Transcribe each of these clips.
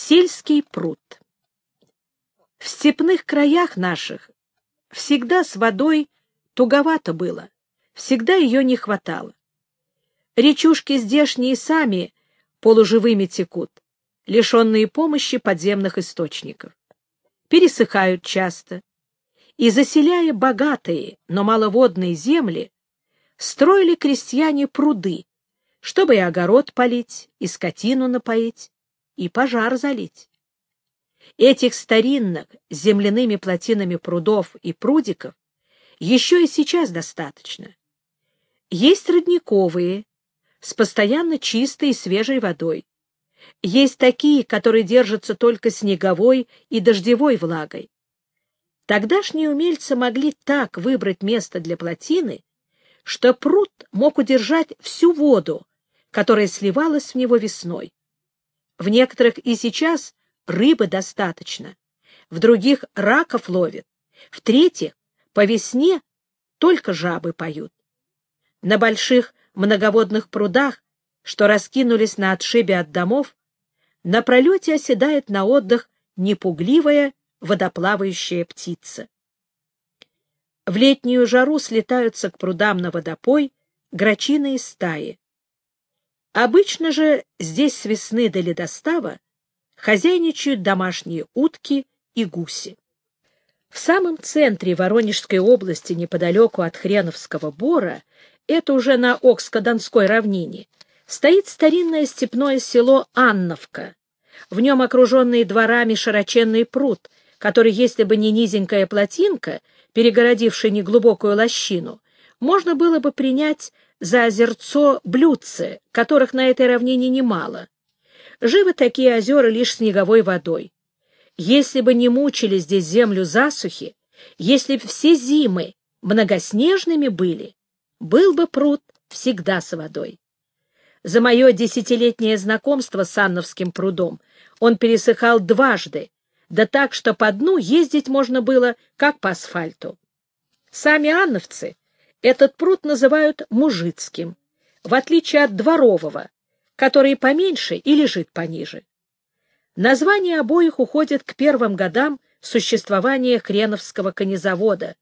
Сельский пруд. В степных краях наших всегда с водой туговато было, всегда ее не хватало. Речушки здешние сами полуживыми текут, лишенные помощи подземных источников. Пересыхают часто. И, заселяя богатые, но маловодные земли, строили крестьяне пруды, чтобы и огород полить, и скотину напоить, и пожар залить. Этих старинных земляными плотинами прудов и прудиков еще и сейчас достаточно. Есть родниковые, с постоянно чистой и свежей водой. Есть такие, которые держатся только снеговой и дождевой влагой. Тогдашние умельцы могли так выбрать место для плотины, что пруд мог удержать всю воду, которая сливалась в него весной. В некоторых и сейчас рыбы достаточно, в других раков ловят, в третьих по весне только жабы поют. На больших многоводных прудах, что раскинулись на отшибе от домов, на пролете оседает на отдых непугливая водоплавающая птица. В летнюю жару слетаются к прудам на водопой грачиные стаи. Обычно же здесь с весны до ледостава хозяйничают домашние утки и гуси. В самом центре Воронежской области, неподалеку от Хреновского бора, это уже на Окско-Донской равнине, стоит старинное степное село Анновка. В нем окруженный дворами широченный пруд, который, если бы не низенькая плотинка, перегородившая неглубокую лощину, можно было бы принять за озерцо блюдце, которых на этой равнине немало. Живы такие озера лишь снеговой водой. Если бы не мучили здесь землю засухи, если б все зимы многоснежными были, был бы пруд всегда с водой. За мое десятилетнее знакомство с Анновским прудом он пересыхал дважды, да так, что по дну ездить можно было, как по асфальту. Сами анновцы этот пруд называют мужицким, в отличие от дворового, который поменьше и лежит пониже. Название обоих уходит к первым годам существования Хреновского конезавода,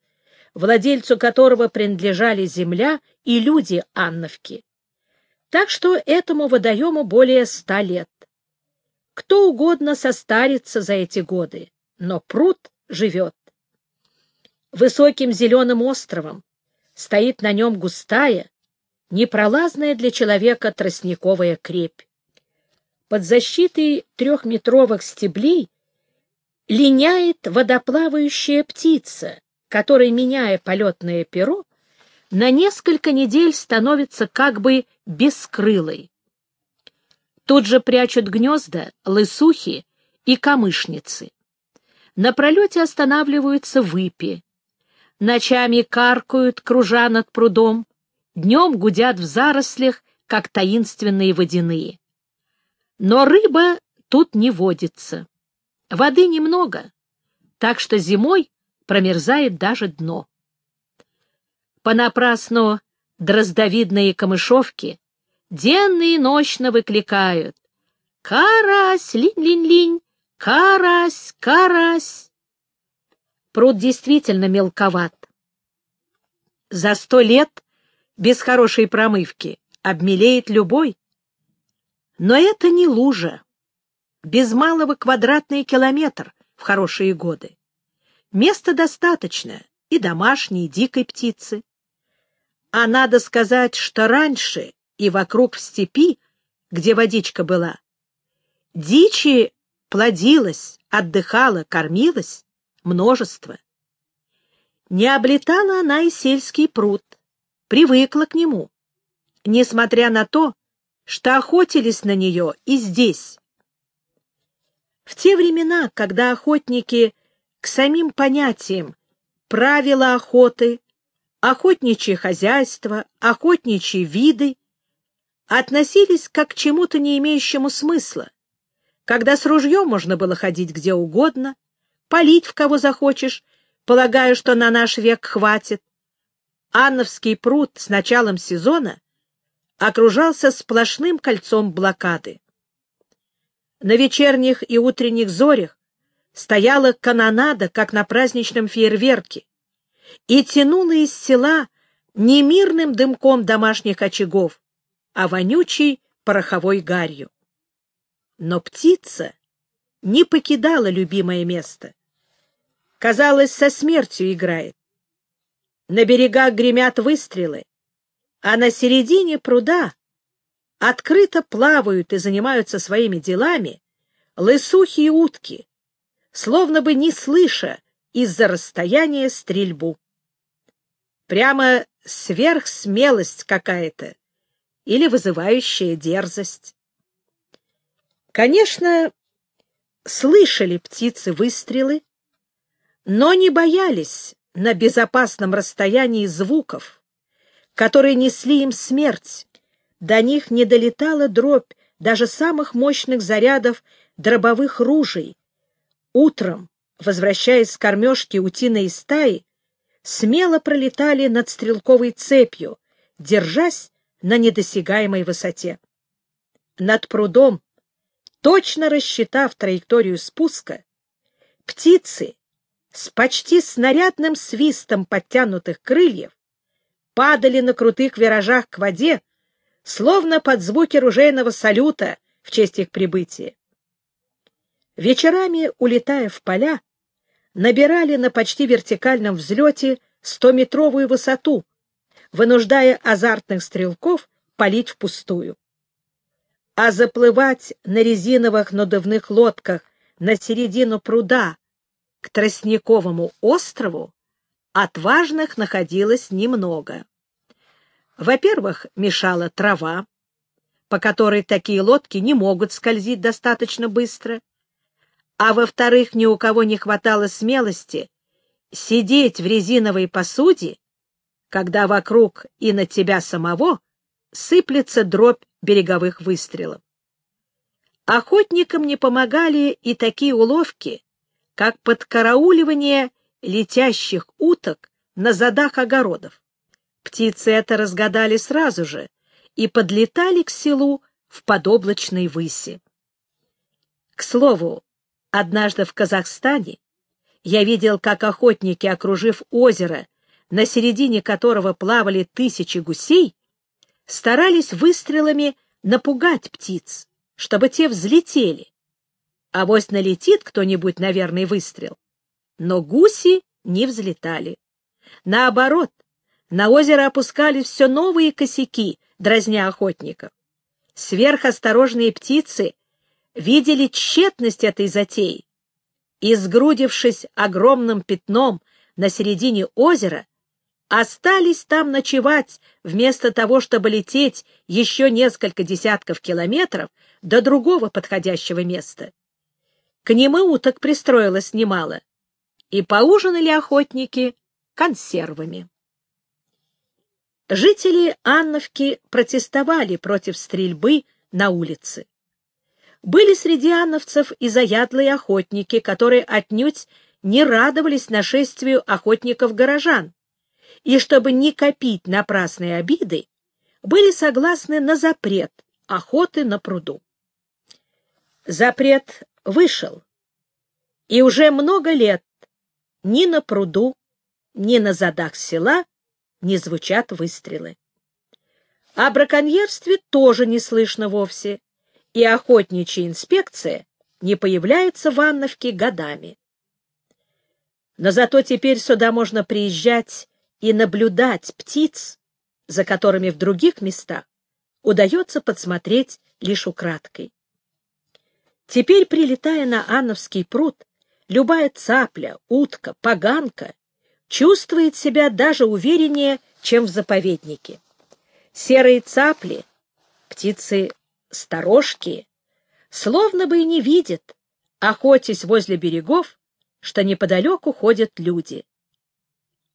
владельцу которого принадлежали земля и люди Анновки. Так что этому водоему более ста лет. Кто угодно состарится за эти годы, но пруд живет. Высоким зеленым островом стоит на нем густая, непролазная для человека тростниковая крепь. Под защитой трехметровых стеблей линяет водоплавающая птица, которая, меняя полетное перо, на несколько недель становится как бы бескрылой. Тут же прячут гнезда лысухи и камышницы. На пролете останавливаются выпи. Ночами каркают, кружа над прудом, днем гудят в зарослях, как таинственные водяные. Но рыба тут не водится. Воды немного, так что зимой промерзает даже дно. Понапрасну дроздовидные камышовки денно и ночно выкликают «Карась, линь-линь-линь! Карась, карась!» Пруд действительно мелковат. За сто лет без хорошей промывки обмелеет любой. Но это не лужа. Без малого квадратный километр в хорошие годы. Места достаточно и домашней, и дикой птицы. А надо сказать, что раньше и вокруг в степи, где водичка была. Дичи плодилась, отдыхала, кормилась множество. Не облетала она и сельский пруд, привыкла к нему, несмотря на то, что охотились на нее и здесь. В те времена, когда охотники к самим понятиям правила охоты, охотничье хозяйство, охотничьи виды относились как к чему-то не имеющему смысла, когда с ружьем можно было ходить где угодно, палить в кого захочешь, полагая, что на наш век хватит. Анновский пруд с началом сезона окружался сплошным кольцом блокады. На вечерних и утренних зорях стояла канонада, как на праздничном фейерверке, и тянула из села не мирным дымком домашних очагов, а вонючей пороховой гарью. Но птица не покидала любимое место. Казалось, со смертью играет. На берегах гремят выстрелы, а на середине пруда открыто плавают и занимаются своими делами лысухи и утки, словно бы не слыша из-за расстояния стрельбу. Прямо сверхсмелость какая-то или вызывающая дерзость. Конечно, слышали птицы выстрелы, но не боялись на безопасном расстоянии звуков, которые несли им смерть. До них не долетала дробь даже самых мощных зарядов дробовых ружей. Утром, возвращаясь с кормежки утиной стаи, смело пролетали над стрелковой цепью, держась на недосягаемой высоте. Над прудом, точно рассчитав траекторию спуска, птицы с почти снарядным свистом подтянутых крыльев падали на крутых виражах к воде, словно под звуки ружейного салюта в честь их прибытия. Вечерами, улетая в поля, набирали на почти вертикальном взлете стометровую высоту, вынуждая азартных стрелков палить впустую. А заплывать на резиновых надувных лодках на середину пруда к Тростниковому острову отважных находилось немного. Во-первых, мешала трава, по которой такие лодки не могут скользить достаточно быстро, а во-вторых, ни у кого не хватало смелости сидеть в резиновой посуде, когда вокруг и на тебя самого сыплется дробь береговых выстрелов. Охотникам не помогали и такие уловки, как подкарауливание летящих уток на задах огородов. Птицы это разгадали сразу же и подлетали к селу в подоблачной выси. К слову, однажды в Казахстане я видел, как охотники, окружив озеро, на середине которого плавали тысячи гусей, старались выстрелами напугать птиц, чтобы те взлетели, а вось налетит кто-нибудь на верный выстрел. Но гуси не взлетали. Наоборот, на озеро опускались все новые косяки, дразня охотников. Сверхосторожные птицы видели тщетность этой затеи и, сгрудившись огромным пятном на середине озера, остались там ночевать вместо того, чтобы лететь еще несколько десятков километров до другого подходящего места. К ним и уток пристроилось немало, и поужинали охотники консервами. Жители Анновки протестовали против стрельбы на улице. Были среди анновцев и заядлые охотники, которые отнюдь не радовались нашествию охотников-горожан, и чтобы не копить напрасные обиды, были согласны на запрет охоты на пруду. Запрет вышел. И уже много лет ни на пруду, ни на задах села не звучат выстрелы. О браконьерстве тоже не слышно вовсе, и охотничья инспекция не появляется в Анновке годами. Но зато теперь сюда можно приезжать и наблюдать птиц, за которыми в других местах удается подсмотреть лишь украдкой. Теперь, прилетая на Анновский пруд, любая цапля, утка, поганка чувствует себя даже увереннее, чем в заповеднике. Серые цапли, птицы сторожки, словно бы и не видят, охотясь возле берегов, что неподалеку ходят люди.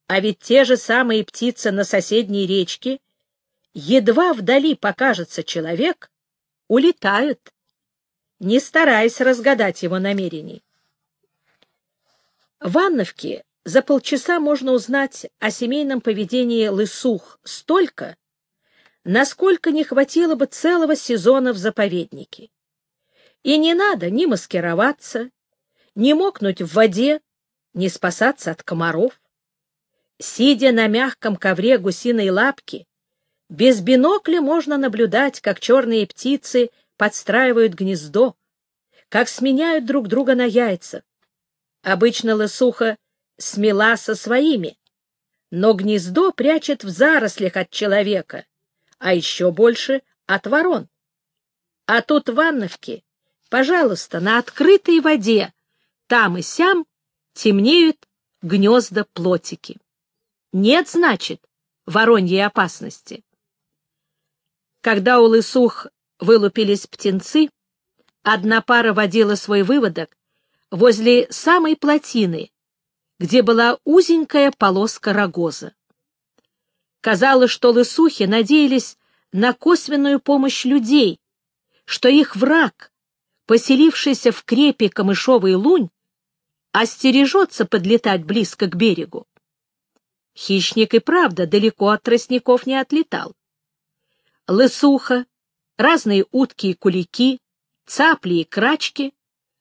А ведь те же самые птицы на соседней речке, едва вдали покажется человек, улетают не стараясь разгадать его намерений. В Анновке за полчаса можно узнать о семейном поведении лысух столько, насколько не хватило бы целого сезона в заповеднике. И не надо ни маскироваться, ни мокнуть в воде, ни спасаться от комаров. Сидя на мягком ковре гусиной лапки, без бинокля можно наблюдать, как черные птицы подстраивают гнездо, как сменяют друг друга на яйца. Обычно лысуха смела со своими, но гнездо прячет в зарослях от человека, а еще больше от ворон. А тут ванновки, пожалуйста, на открытой воде, там и сям темнеют гнезда плотики. Нет, значит, вороньей опасности. Когда у лысух вылупились птенцы, одна пара водила свой выводок возле самой плотины, где была узенькая полоска рогоза. Казалось, что лысухи надеялись на косвенную помощь людей, что их враг, поселившийся в крепе камышовый лунь, остережется подлетать близко к берегу. Хищник и правда далеко от тростников не отлетал. Лысуха, разные утки и кулики, цапли и крачки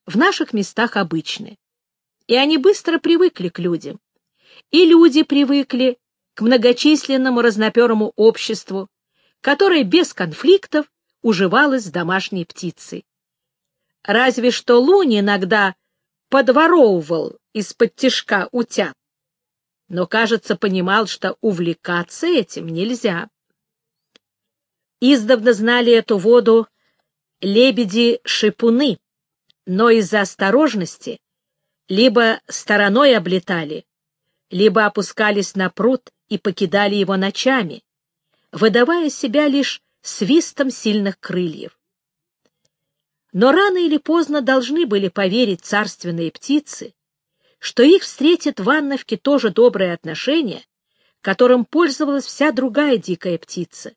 в наших местах обычны. И они быстро привыкли к людям. И люди привыкли к многочисленному разноперому обществу, которое без конфликтов уживалось с домашней птицей. Разве что Лунь иногда подворовывал из-под тишка утят, но, кажется, понимал, что увлекаться этим нельзя. Издавна знали эту воду лебеди-шипуны, но из-за осторожности либо стороной облетали, либо опускались на пруд и покидали его ночами, выдавая себя лишь свистом сильных крыльев. Но рано или поздно должны были поверить царственные птицы, что их встретит в Анновке тоже доброе отношение, которым пользовалась вся другая дикая птица.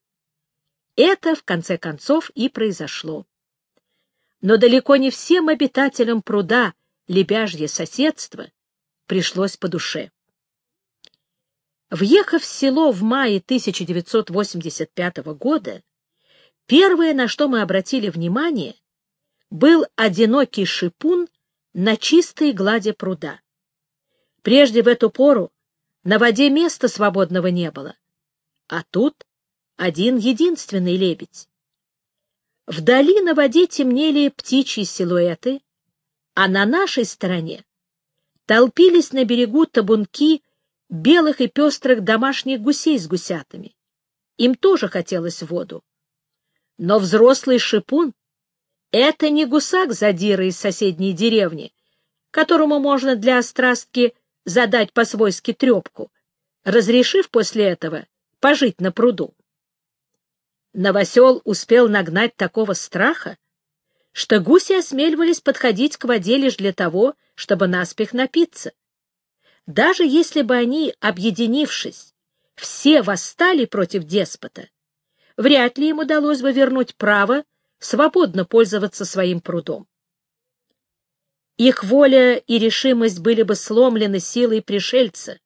Это, в конце концов, и произошло. Но далеко не всем обитателям пруда лебяжье соседство пришлось по душе. Въехав в село в мае 1985 года, первое, на что мы обратили внимание, был одинокий шипун на чистой глади пруда. Прежде в эту пору на воде места свободного не было, а тут один единственный лебедь. Вдали на воде темнели птичьи силуэты, а на нашей стороне толпились на берегу табунки белых и пестрых домашних гусей с гусятами. Им тоже хотелось воду. Но взрослый шипун это не гусак задира из соседней деревни, которому можно для острастки задать по-свойски трепку, разрешив после этого пожить на пруду. Новосел успел нагнать такого страха, что гуси осмеливались подходить к воде лишь для того, чтобы наспех напиться. Даже если бы они, объединившись, все восстали против деспота, вряд ли им удалось бы вернуть право свободно пользоваться своим прудом. Их воля и решимость были бы сломлены силой пришельца,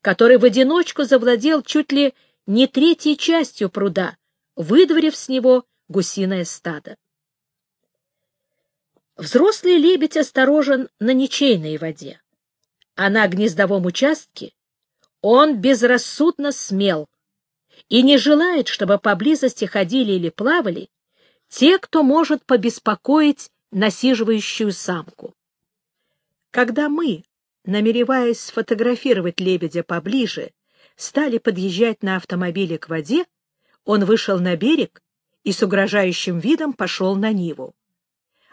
который в одиночку завладел чуть ли не третьей частью пруда, выдворив с него гусиное стадо. Взрослый лебедь осторожен на ничейной воде, а на гнездовом участке он безрассудно смел и не желает, чтобы поблизости ходили или плавали те, кто может побеспокоить насиживающую самку. Когда мы, намереваясь сфотографировать лебедя поближе, стали подъезжать на автомобиле к воде, он вышел на берег и с угрожающим видом пошел на Ниву.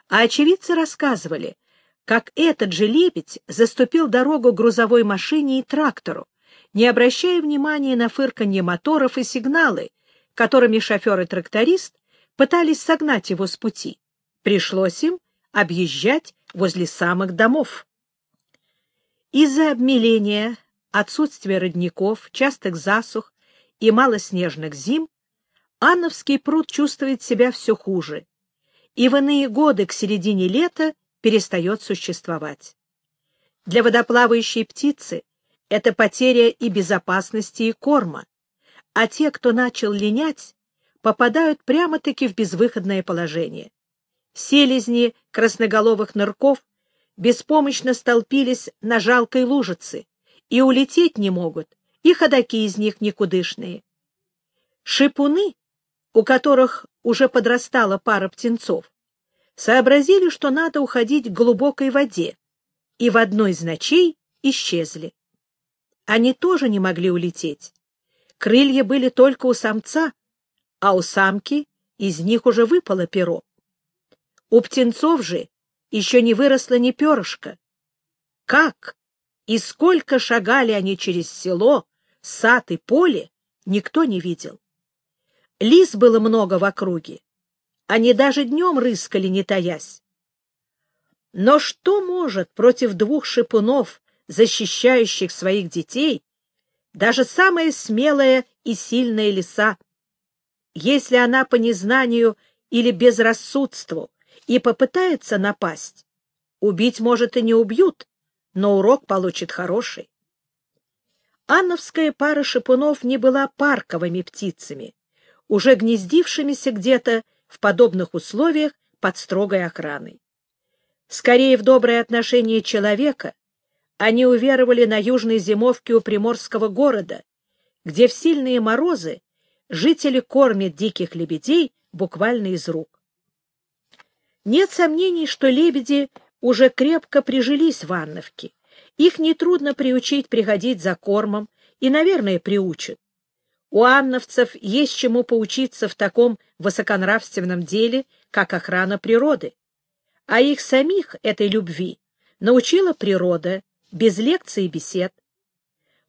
А очевидцы рассказывали, как этот же лебедь заступил дорогу грузовой машине и трактору, не обращая внимания на фырканье моторов и сигналы, которыми шофер и тракторист пытались согнать его с пути. Пришлось им объезжать возле самых домов. Из-за обмеления, отсутствия родников, частых засух и малоснежных зим Анновский пруд чувствует себя все хуже, и в иные годы к середине лета перестает существовать. Для водоплавающей птицы это потеря и безопасности, и корма, а те, кто начал линять, попадают прямо-таки в безвыходное положение. Селезни красноголовых нырков беспомощно столпились на жалкой лужице и улететь не могут, и ходаки из них никудышные. Шипуны, у которых уже подрастала пара птенцов, сообразили, что надо уходить к глубокой воде, и в одной из ночей исчезли. Они тоже не могли улететь. Крылья были только у самца, а у самки из них уже выпало перо. У птенцов же еще не выросло ни перышка. Как и сколько шагали они через село, сад и поле, никто не видел. Лис было много в округе. Они даже днем рыскали, не таясь. Но что может против двух шипунов, защищающих своих детей, даже самая смелая и сильная лиса? Если она по незнанию или безрассудству и попытается напасть, убить, может, и не убьют, но урок получит хороший. Анновская пара шипунов не была парковыми птицами, уже гнездившимися где-то в подобных условиях под строгой охраной. Скорее, в доброе отношение человека они уверовали на южной зимовке у приморского города, где в сильные морозы жители кормят диких лебедей буквально из рук. Нет сомнений, что лебеди уже крепко прижились в Анновке. Их нетрудно приучить приходить за кормом и, наверное, приучат. У анновцев есть чему поучиться в таком высоконравственном деле, как охрана природы. А их самих этой любви научила природа, без лекций и бесед.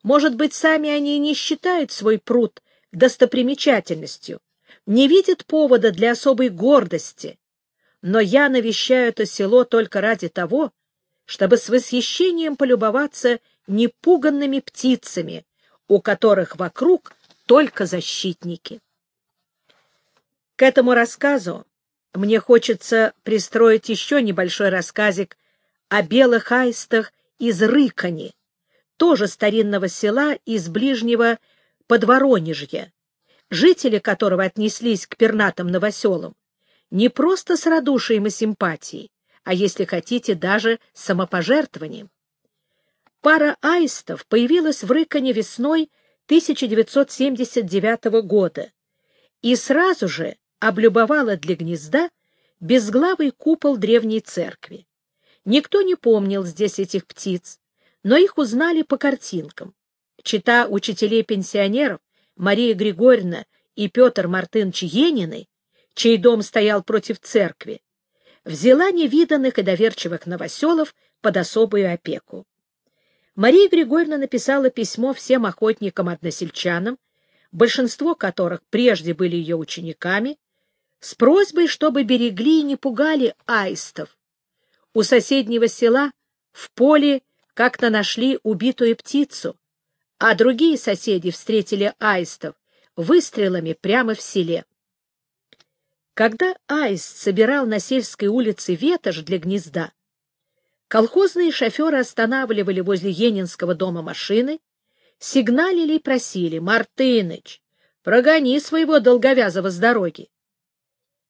Может быть, сами они не считают свой пруд достопримечательностью, не видят повода для особой гордости, но я навещаю это село только ради того, чтобы с восхищением полюбоваться непуганными птицами, у которых вокруг только защитники. К этому рассказу мне хочется пристроить еще небольшой рассказик о белых аистах из Рыкани, тоже старинного села из ближнего Подворонежья, жители которого отнеслись к пернатым новоселам не просто с радушием и симпатией, а, если хотите, даже самопожертвованием. Пара аистов появилась в Рыконе весной 1979 года и сразу же облюбовала для гнезда безглавый купол древней церкви. Никто не помнил здесь этих птиц, но их узнали по картинкам. Чита учителей-пенсионеров Мария Григорьевна и Петр Мартынович Енины чей дом стоял против церкви, взяла невиданных и доверчивых новоселов под особую опеку. Мария Григорьевна написала письмо всем охотникам-односельчанам, большинство которых прежде были ее учениками, с просьбой, чтобы берегли и не пугали аистов. У соседнего села в поле как-то нашли убитую птицу, а другие соседи встретили аистов выстрелами прямо в селе. Когда Аист собирал на сельской улице ветошь для гнезда, колхозные шоферы останавливали возле Енинского дома машины, сигналили и просили «Мартыныч, прогони своего долговязого с дороги».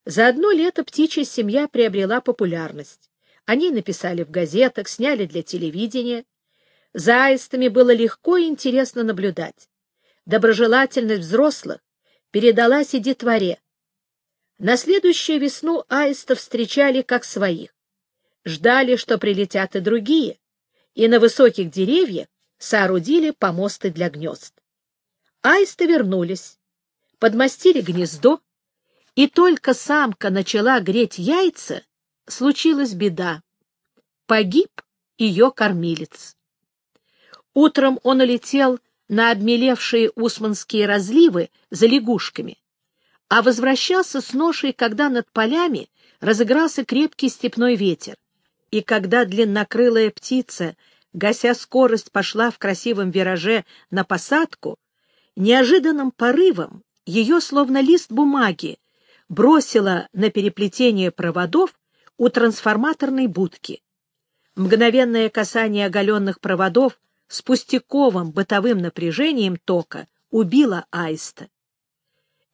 За одно лето птичья семья приобрела популярность. Они написали в газетах, сняли для телевидения. За аистами было легко и интересно наблюдать. Доброжелательность взрослых передалась и детворе. На следующую весну аистов встречали как своих. Ждали, что прилетят и другие, и на высоких деревьях соорудили помосты для гнезд. Аисты вернулись, подмастили гнездо, и только самка начала греть яйца, случилась беда. Погиб ее кормилец. Утром он улетел на обмелевшие усманские разливы за лягушками, а возвращался с ношей, когда над полями разыгрался крепкий степной ветер, и когда длиннокрылая птица, гася скорость, пошла в красивом вираже на посадку, неожиданным порывом ее, словно лист бумаги, бросила на переплетение проводов у трансформаторной будки. Мгновенное касание оголенных проводов с пустяковым бытовым напряжением тока убило аиста.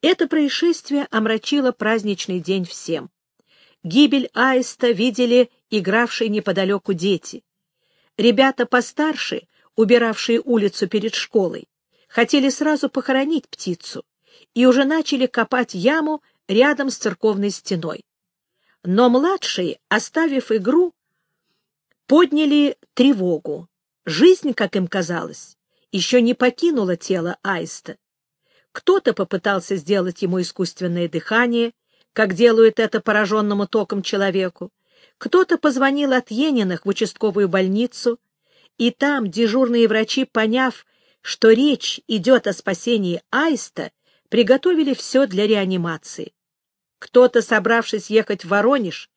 Это происшествие омрачило праздничный день всем. Гибель аиста видели игравшие неподалеку дети. Ребята постарше, убиравшие улицу перед школой, хотели сразу похоронить птицу и уже начали копать яму рядом с церковной стеной. Но младшие, оставив игру, подняли тревогу. Жизнь, как им казалось, еще не покинула тело аиста. Кто-то попытался сделать ему искусственное дыхание, как делают это пораженному током человеку. Кто-то позвонил от Ениных в участковую больницу, и там дежурные врачи, поняв, что речь идет о спасении Аиста, приготовили все для реанимации. Кто-то, собравшись ехать в Воронеж,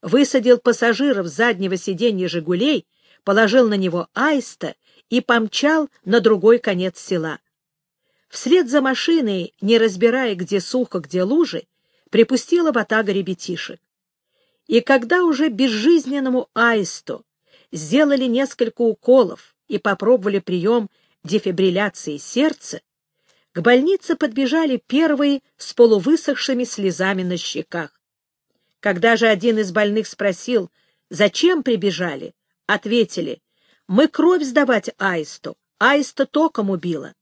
высадил пассажиров с заднего сиденья «Жигулей», положил на него Аиста и помчал на другой конец села. Вслед за машиной, не разбирая, где сухо, где лужи, припустила ватага ребятишек. И когда уже безжизненному аисту сделали несколько уколов и попробовали прием дефибрилляции сердца, к больнице подбежали первые с полувысохшими слезами на щеках. Когда же один из больных спросил, зачем прибежали, ответили, мы кровь сдавать аисту, аиста током убила.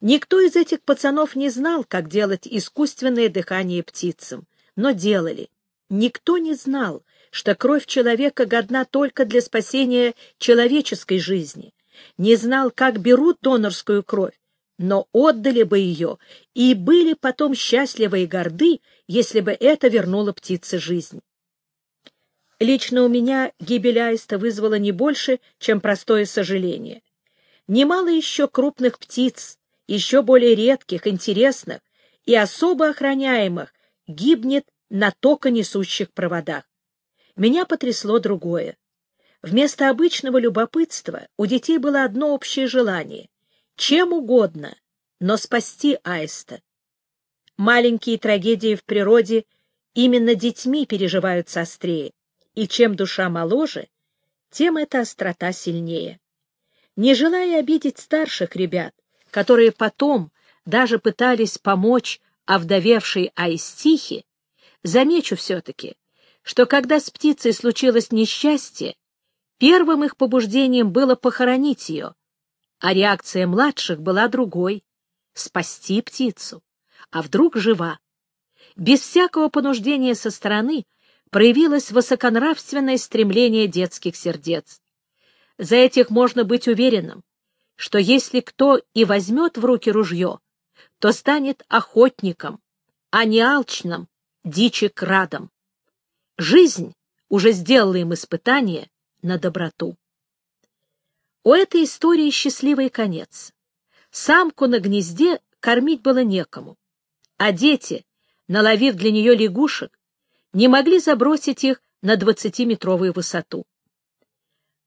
Никто из этих пацанов не знал, как делать искусственное дыхание птицам, но делали. Никто не знал, что кровь человека годна только для спасения человеческой жизни. Не знал, как берут донорскую кровь, но отдали бы ее и были потом счастливы и горды, если бы это вернуло птице жизнь. Лично у меня гибель аиста вызвала не больше, чем простое сожаление. Немало еще крупных птиц, еще более редких, интересных и особо охраняемых, гибнет на токонесущих проводах. Меня потрясло другое. Вместо обычного любопытства у детей было одно общее желание — чем угодно, но спасти аиста. Маленькие трагедии в природе именно детьми переживаются острее, и чем душа моложе, тем эта острота сильнее. Не желая обидеть старших ребят, которые потом даже пытались помочь овдовевшей Аистихе, замечу все-таки, что когда с птицей случилось несчастье, первым их побуждением было похоронить ее, а реакция младших была другой — спасти птицу, а вдруг жива. Без всякого понуждения со стороны проявилось высоконравственное стремление детских сердец. За этих можно быть уверенным что если кто и возьмет в руки ружье, то станет охотником, а не алчным, дичи крадом. Жизнь уже сделала им испытание на доброту. У этой истории счастливый конец. Самку на гнезде кормить было некому, а дети, наловив для нее лягушек, не могли забросить их на двадцатиметровую высоту.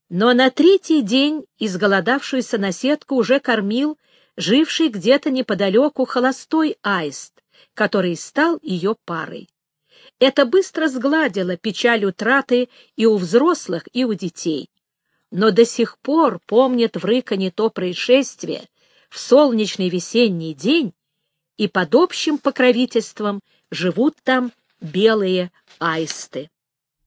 Но на третий день изголодавшуюся наседку уже кормил живший где-то неподалеку холостой аист, который стал ее парой. Это быстро сгладило печаль утраты и у взрослых, и у детей. Но до сих пор помнят в Рыконе то происшествие в солнечный весенний день, и под общим покровительством живут там белые аисты.